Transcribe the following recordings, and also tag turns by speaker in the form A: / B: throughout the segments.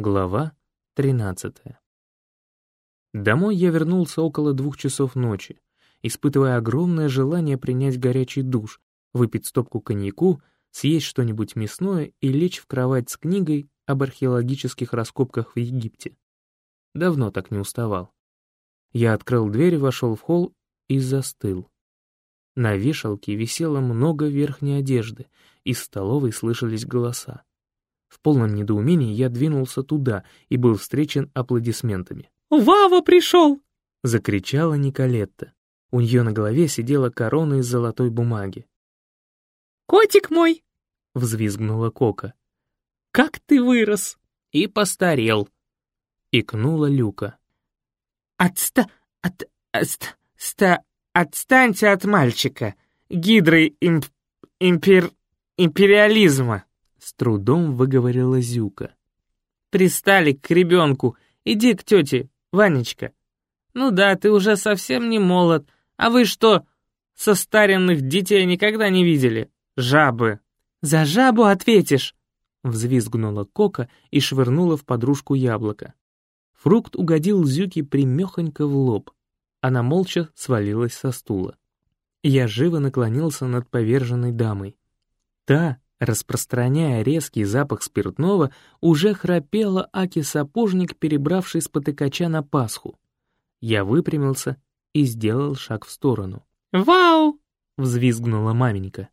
A: Глава 13. Домой я вернулся около двух часов ночи, испытывая огромное желание принять горячий душ, выпить стопку коньяку, съесть что-нибудь мясное и лечь в кровать с книгой об археологических раскопках в Египте. Давно так не уставал. Я открыл дверь, вошел в холл и застыл. На вешалке висело много верхней одежды, из столовой слышались голоса. В полном недоумении я двинулся туда и был встречен аплодисментами.
B: «Вава пришел!»
A: — закричала Николетта. У нее на голове сидела корона из золотой бумаги.
B: «Котик мой!»
A: — взвизгнула Кока.
B: «Как ты вырос!»
A: «И постарел!» — икнула Люка.
B: «Отста... от... отста... ста... отстаньте от мальчика, гидры имп... импер... империализма!»
A: С трудом выговорила Зюка.
B: «Пристали к ребенку. Иди к тете, Ванечка. Ну да, ты уже совсем не молод. А вы что, состаренных детей никогда не видели? Жабы. За жабу ответишь!» Взвизгнула Кока и швырнула в подружку яблоко.
A: Фрукт угодил Зюке примехонько в лоб. Она молча свалилась со стула. Я живо наклонился над поверженной дамой. Та, Распространяя резкий запах спиртного, уже храпела Аки-сапожник, перебравший с потыкача на Пасху. Я выпрямился и сделал шаг в сторону.
B: «Вау!» — взвизгнула маменька.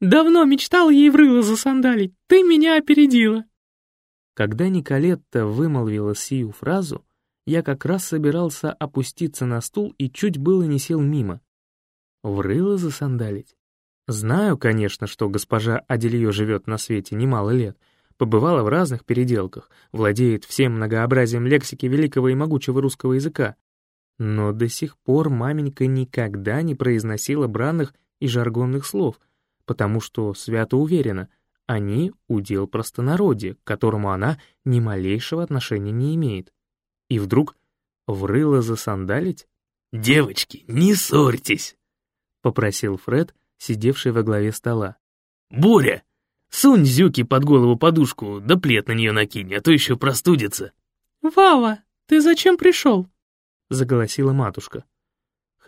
B: «Давно мечтал ей в рыло засандалить, ты меня опередила!»
A: Когда Николетта вымолвила сию фразу, я как раз собирался опуститься на стул и чуть было не сел мимо. В рыло засандалить? Знаю, конечно, что госпожа Адельё живет на свете немало лет, побывала в разных переделках, владеет всем многообразием лексики великого и могучего русского языка. Но до сих пор маменька никогда не произносила бранных и жаргонных слов, потому что свято уверена, они — удел простонародья, к которому она ни малейшего отношения не имеет. И вдруг врыло засандалить?
C: «Девочки, не ссорьтесь!»
A: — попросил Фред, сидевший во главе стола.
C: «Буря, сунь Зюки под голову подушку, да плед на нее накинь, а то еще простудится».
B: «Вава, ты зачем пришел?»
A: — заголосила матушка.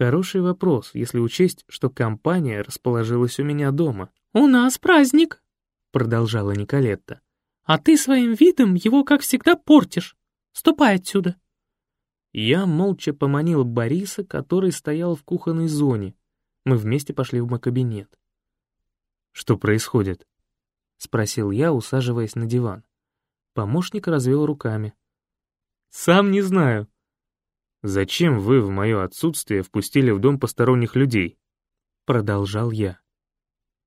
A: Хороший вопрос, если учесть, что компания расположилась у меня дома.
B: «У нас праздник», —
A: продолжала Николетта.
B: «А ты своим видом его, как всегда, портишь. Ступай отсюда».
A: Я молча поманил Бориса, который стоял в кухонной зоне, мы вместе пошли в мой кабинет. «Что происходит?» — спросил я, усаживаясь на диван. Помощник развел руками. «Сам не знаю». «Зачем вы в мое отсутствие впустили в дом посторонних людей?» — продолжал я.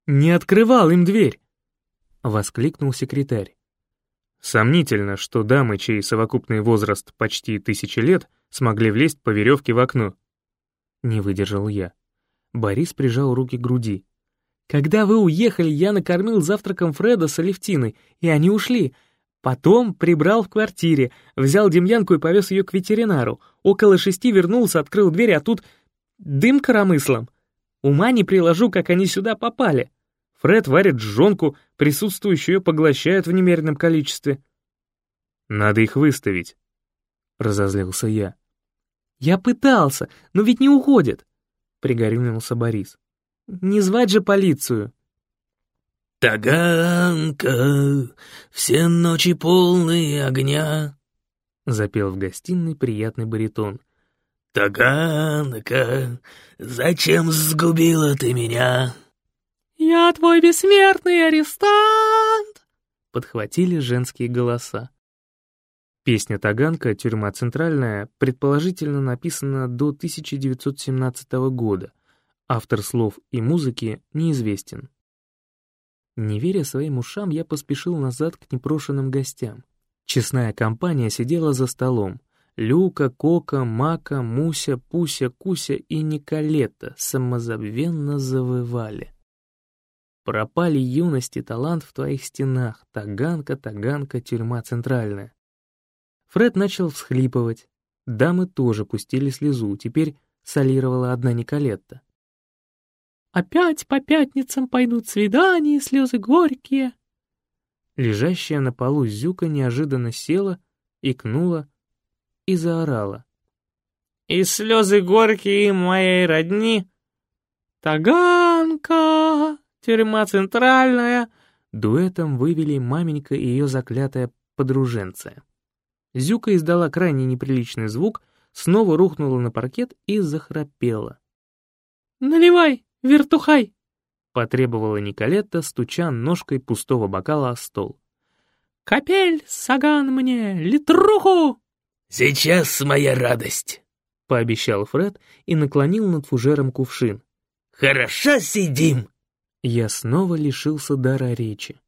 B: «Не открывал им дверь!»
A: — воскликнул секретарь. Сомнительно, что дамы, чей совокупный возраст почти тысячи лет, смогли влезть по веревке в окно. Не выдержал я. Борис прижал руки к груди. «Когда вы уехали, я накормил завтраком Фреда с Алевтиной, и они ушли. Потом прибрал в квартире, взял Демьянку и повез ее к ветеринару. Около шести вернулся, открыл дверь, а тут дым коромыслом. Ума не приложу, как они сюда попали. Фред варит жжонку, присутствующую ее поглощают в немеренном количестве». «Надо их выставить», — разозлился я. «Я пытался, но ведь не уходят пригорюнился Борис. «Не звать же полицию!»
C: «Таганка, все ночи полные огня», — запел в гостиной приятный баритон. «Таганка, зачем сгубила ты меня?»
B: «Я твой бессмертный арестант!»
A: — подхватили женские голоса. Песня «Таганка. Тюрьма центральная» предположительно написана до 1917 года. Автор слов и музыки неизвестен. Не веря своим ушам, я поспешил назад к непрошенным гостям. Честная компания сидела за столом. Люка, Кока, Мака, Муся, Пуся, Куся и Николета самозабвенно завывали. Пропали юность и талант в твоих стенах, Таганка, Таганка, тюрьма центральная. Фред начал всхлипывать. Дамы тоже пустили слезу, теперь солировала одна Николетта.
B: «Опять по пятницам пойдут свидания, слезы горькие».
A: Лежащая на полу Зюка неожиданно села, икнула и заорала.
B: «И слезы горькие моей родни, Таганка, тюрьма центральная!»
A: Дуэтом вывели маменька и ее заклятая подруженция. Зюка издала крайне неприличный звук, снова рухнула на паркет и захрапела.
B: «Наливай, вертухай!»
A: — потребовала Николетта, стуча ножкой пустого бокала о стол.
B: «Капель, саган мне, литруху!»
C: «Сейчас моя радость!»
A: — пообещал Фред и наклонил над фужером кувшин.
C: «Хорошо сидим!»
A: Я снова лишился дара речи.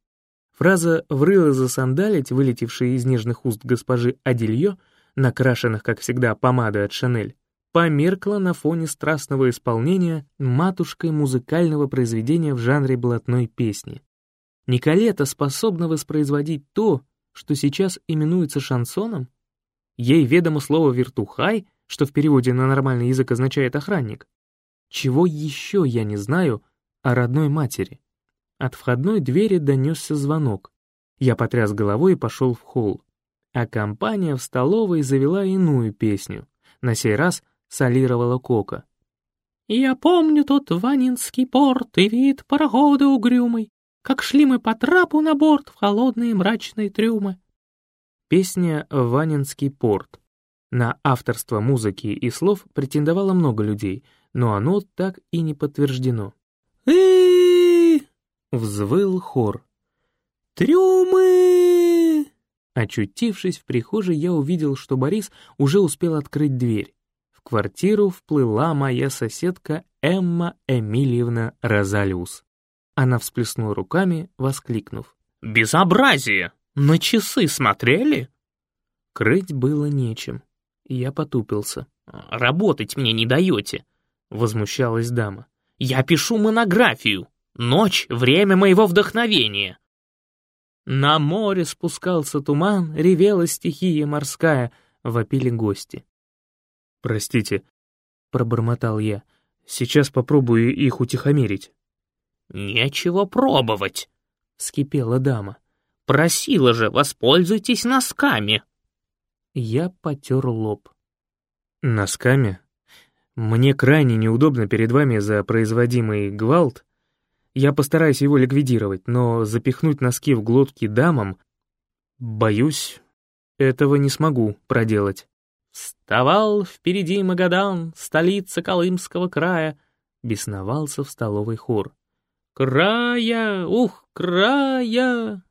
A: Фраза «врыло засандалить», вылетевшая из нежных уст госпожи Адильё, накрашенных, как всегда, помадой от Шанель, померкла на фоне страстного исполнения матушкой музыкального произведения в жанре блатной песни. Николета способна воспроизводить то, что сейчас именуется шансоном? Ей ведомо слово «вертухай», что в переводе на нормальный язык означает «охранник». Чего еще я не знаю о родной матери? От входной двери донесся звонок. Я потряс головой и пошел в холл. А компания в столовой завела иную песню. На сей раз солировала Кока.
B: «Я помню тот Ванинский порт и вид парохода угрюмый, как шли мы по трапу на борт в холодные мрачные трюмы».
A: Песня «Ванинский порт». На авторство музыки и слов претендовало много людей, но оно так и не подтверждено.
B: э
A: Взвыл хор.
B: «Трюмы!»
A: Очутившись в прихожей, я увидел, что Борис уже успел открыть дверь. В квартиру вплыла моя соседка Эмма Эмильевна Розалиус. Она всплеснула руками, воскликнув.
B: «Безобразие! На часы смотрели?»
A: Крыть было нечем. Я потупился.
B: «Работать мне не даете!» — возмущалась дама. «Я пишу монографию! Ночь — время моего вдохновения!» На море спускался туман, ревела стихия морская, вопили гости.
A: «Простите», — пробормотал я, — «сейчас попробую их утихомирить».
B: «Нечего пробовать», — вскипела дама. «Просила же, воспользуйтесь носками».
A: Я потер лоб. «Носками? Мне крайне неудобно перед вами за производимый гвалт. Я постараюсь его ликвидировать, но запихнуть носки в глотки дамам, боюсь, этого не смогу проделать».
B: «Вставал впереди Магадан, столица Колымского края», — бесновался в столовой хор. «Края, ух, края!»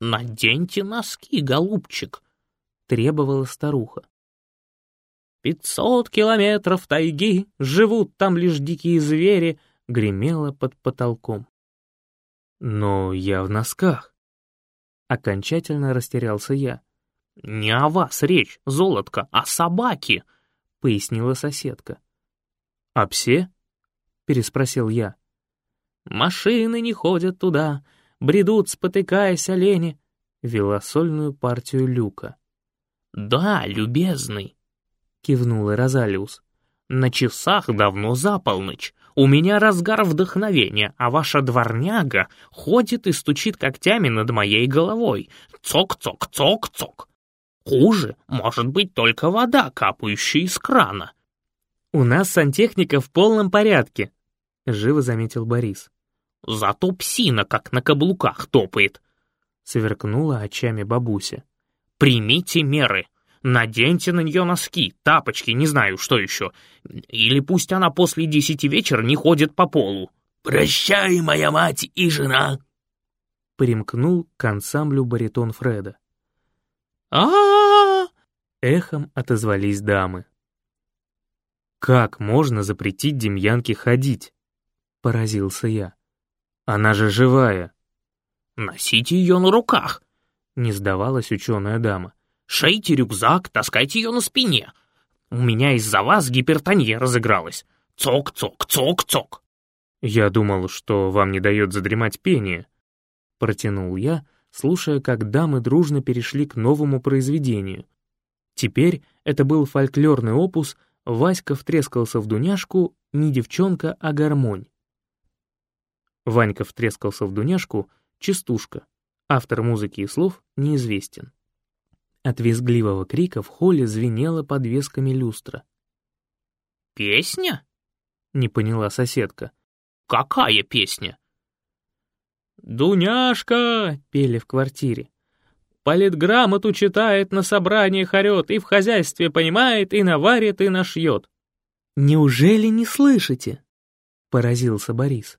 B: «Наденьте носки, голубчик», — требовала старуха. «Пятьсот километров тайги, живут там лишь дикие звери», — гремело под потолком.
A: «Но я в носках». Окончательно растерялся я.
B: «Не о вас речь, золотко, а собаке», — пояснила соседка.
A: «А псе?» — переспросил я.
B: «Машины не ходят туда, бредут, спотыкаясь олени», — вела сольную партию Люка. «Да, любезный», — кивнула Розалиус. «На часах давно за полночь. У меня разгар вдохновения, а ваша дворняга ходит и стучит когтями над моей головой. Цок-цок-цок-цок. Хуже может быть только вода, капающая из крана».
A: «У нас сантехника в полном порядке», — живо заметил Борис.
B: «Зато псина как на каблуках топает», —
A: сверкнула очами бабуся.
B: «Примите меры. Наденьте на нее носки, тапочки, не знаю, что еще. Или пусть она после десяти вечера не ходит по полу».
C: «Прощай, моя мать и жена!»
A: Примкнул к ансамблю баритон Фреда.
B: а
A: Эхом отозвались дамы. «Как можно запретить Демьянке ходить?» — поразился я. «Она же живая!»
B: «Носите ее на руках!»
A: — не сдавалась ученая дама.
B: «Шейте рюкзак, таскайте ее на спине. У меня из-за вас гипертония разыгралась. Цок-цок-цок-цок!»
A: «Я думал, что вам не дает задремать пение», — протянул я, слушая, как дамы дружно перешли к новому произведению. Теперь это был фольклорный опус «Васька втрескался в дуняшку, не девчонка, а гармонь». Ванька втрескался в дуняшку, частушка. Автор музыки и слов неизвестен. От визгливого крика в холле звенела подвесками люстра.
B: «Песня?»
A: — не поняла соседка.
B: «Какая песня?»
A: «Дуняшка!» — пели в квартире. «Политграмоту читает, на собраниях орет, и в хозяйстве понимает, и наварит, и нашьет». «Неужели не слышите?» — поразился Борис.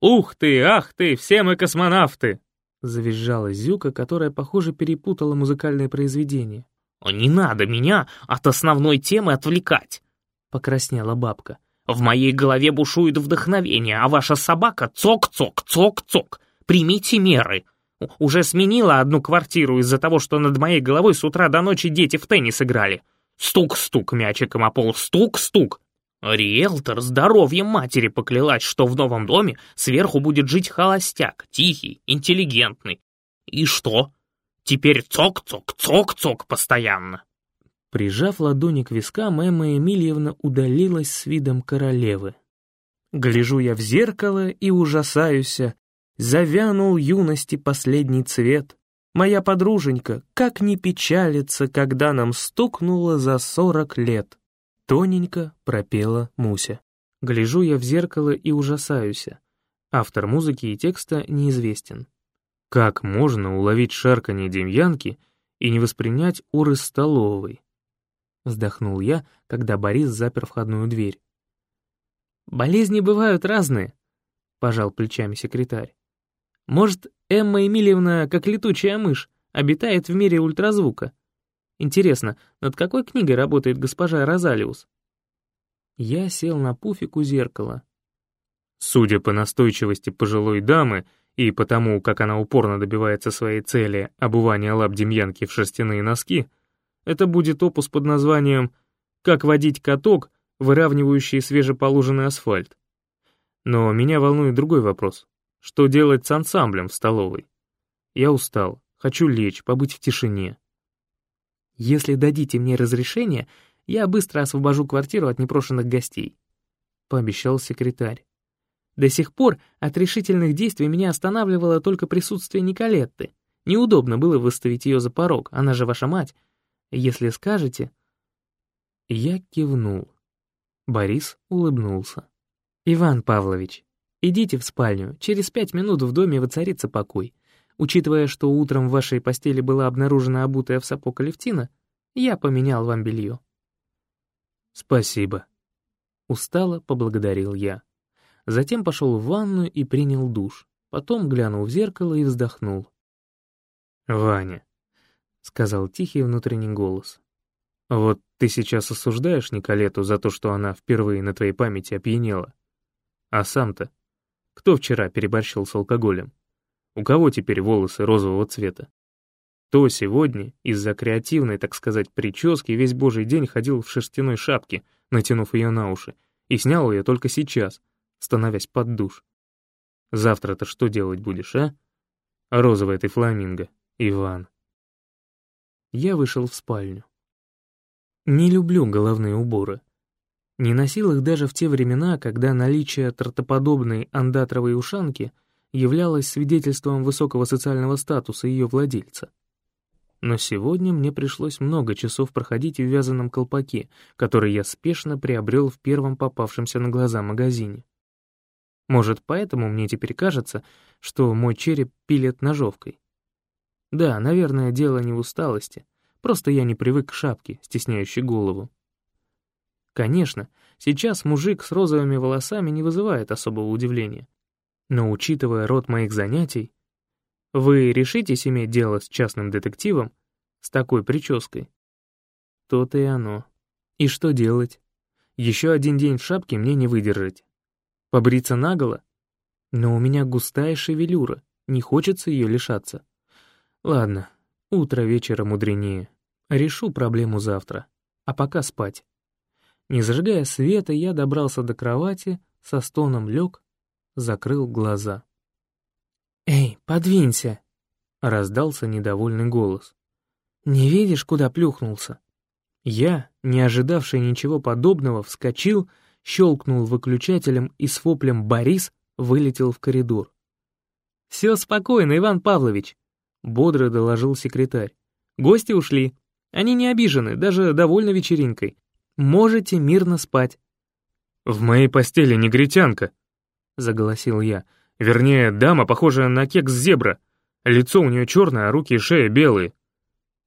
A: «Ух ты, ах ты, все мы космонавты!» — завизжала Зюка, которая, похоже, перепутала музыкальное произведение.
B: «Не надо меня от основной темы отвлекать!» — покраснела бабка. «В моей голове бушует вдохновение, а ваша собака цок-цок, цок-цок. Примите меры. Уже сменила одну квартиру из-за того, что над моей головой с утра до ночи дети в теннис играли. Стук-стук мячиком о пол, стук-стук. Риэлтор здоровьем матери поклялась, что в новом доме сверху будет жить холостяк, тихий, интеллигентный. И что? Теперь цок-цок, цок-цок постоянно.
A: Прижав ладони к вискам, Эмма Эмильевна удалилась с видом королевы. Гляжу я в зеркало и ужасаюся. Завянул юности последний цвет. Моя подруженька, как не печалится, когда нам стукнуло за сорок лет. Тоненько пропела Муся. Гляжу я в зеркало и ужасаюсь. Автор музыки и текста неизвестен. Как можно уловить шарканье Демьянки и не воспринять уры столовой? Вздохнул я, когда Борис запер входную дверь. «Болезни бывают разные», — пожал плечами секретарь. «Может, Эмма Эмильевна, как летучая мышь, обитает в мире ультразвука?» Интересно, над какой книгой работает госпожа Розалиус? Я сел на пуфик у зеркала. Судя по настойчивости пожилой дамы и потому, как она упорно добивается своей цели обувания лап Демьянки в шерстяные носки, это будет опус под названием «Как водить каток, выравнивающий свежеполуженный асфальт». Но меня волнует другой вопрос. Что делать с ансамблем в столовой? Я устал, хочу лечь, побыть в тишине. Если дадите мне разрешение, я быстро освобожу квартиру от непрошенных гостей», — пообещал секретарь. До сих пор от решительных действий меня останавливало только присутствие Николетты. Неудобно было выставить ее за порог, она же ваша мать. Если скажете... Я кивнул. Борис улыбнулся. «Иван Павлович, идите в спальню, через пять минут в доме воцарится покой. Учитывая, что утром в вашей постели была обнаружена обутая в сапог Алевтина, я поменял вам белье». «Спасибо». Устало поблагодарил я. Затем пошел в ванную и принял душ. Потом глянул в зеркало и вздохнул. «Ваня», — сказал тихий внутренний голос, — «вот ты сейчас осуждаешь Николету за то, что она впервые на твоей памяти опьянела. А сам-то? Кто вчера переборщил с алкоголем? У кого теперь волосы розового цвета? То сегодня из-за креативной, так сказать, прически весь божий день ходил в шерстяной шапке, натянув ее на уши, и снял ее только сейчас, становясь под душ. Завтра-то что делать будешь, а? Розовая ты фламинго, Иван. Я вышел в спальню. Не люблю головные уборы. Не носил их даже в те времена, когда наличие тротоподобной андатровой ушанки являлось свидетельством высокого социального статуса ее владельца. Но сегодня мне пришлось много часов проходить в вязаном колпаке, который я спешно приобрел в первом попавшемся на глаза магазине. Может, поэтому мне теперь кажется, что мой череп пилит ножовкой. Да, наверное, дело не в усталости, просто я не привык к шапке, стесняющей голову. Конечно, сейчас мужик с розовыми волосами не вызывает особого удивления. Но учитывая род моих занятий, вы решитесь иметь дело с частным детективом с такой прической? То-то и оно. И что делать? Еще один день в шапке мне не выдержать. Побриться наголо? Но у меня густая шевелюра, не хочется ее лишаться. Ладно, утро вечера мудренее. Решу проблему завтра. А пока спать. Не зажигая света, я добрался до кровати, со стоном лег закрыл глаза. «Эй, подвинься!» — раздался недовольный голос. «Не видишь, куда плюхнулся?» Я, не ожидавший ничего подобного, вскочил, щелкнул выключателем и с воплем «Борис!» вылетел в коридор. «Все спокойно, Иван Павлович!» — бодро доложил секретарь. Гости ушли. Они не обижены, даже довольны вечеринкой. Можете мирно спать». «В моей постели негритянка», — заголосил я. «Вернее, дама, похожая на кекс-зебра. Лицо у нее черное, а руки и шея белые».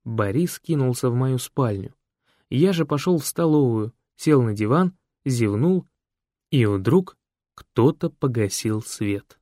A: Борис кинулся в мою спальню. Я же пошел в столовую, сел на диван, зевнул, и вдруг кто-то погасил свет.